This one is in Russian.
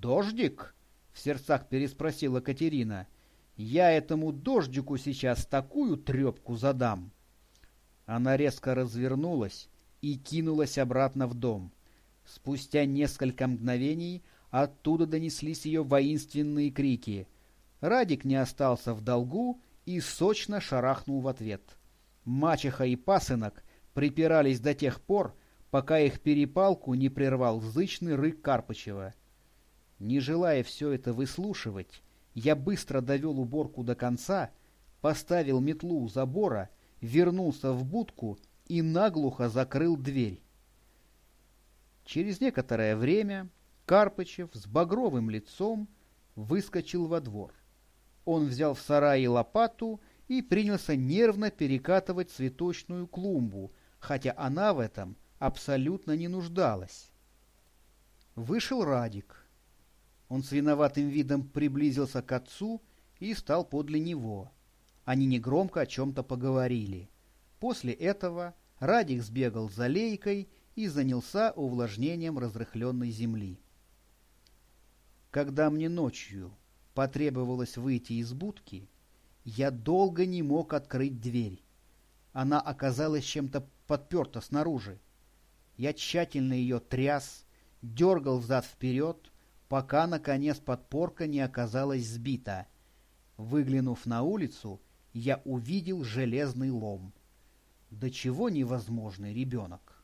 «Дождик?» — в сердцах переспросила Катерина. «Я этому дождику сейчас такую трепку задам!» Она резко развернулась и кинулась обратно в дом. Спустя несколько мгновений оттуда донеслись ее воинственные крики. Радик не остался в долгу и сочно шарахнул в ответ. Мачеха и пасынок припирались до тех пор, пока их перепалку не прервал зычный рык Карпычева. Не желая все это выслушивать, я быстро довел уборку до конца, поставил метлу у забора, вернулся в будку и наглухо закрыл дверь. Через некоторое время Карпычев с багровым лицом выскочил во двор. Он взял в сарае лопату и принялся нервно перекатывать цветочную клумбу, хотя она в этом абсолютно не нуждалась. Вышел Радик. Он с виноватым видом приблизился к отцу и стал подле него. Они негромко о чем-то поговорили. После этого Радик сбегал за лейкой и занялся увлажнением разрыхленной земли. Когда мне ночью потребовалось выйти из будки, я долго не мог открыть дверь. Она оказалась чем-то подперта снаружи. Я тщательно ее тряс, дергал взад-вперед, пока, наконец, подпорка не оказалась сбита. Выглянув на улицу, я увидел железный лом. До чего невозможный ребенок?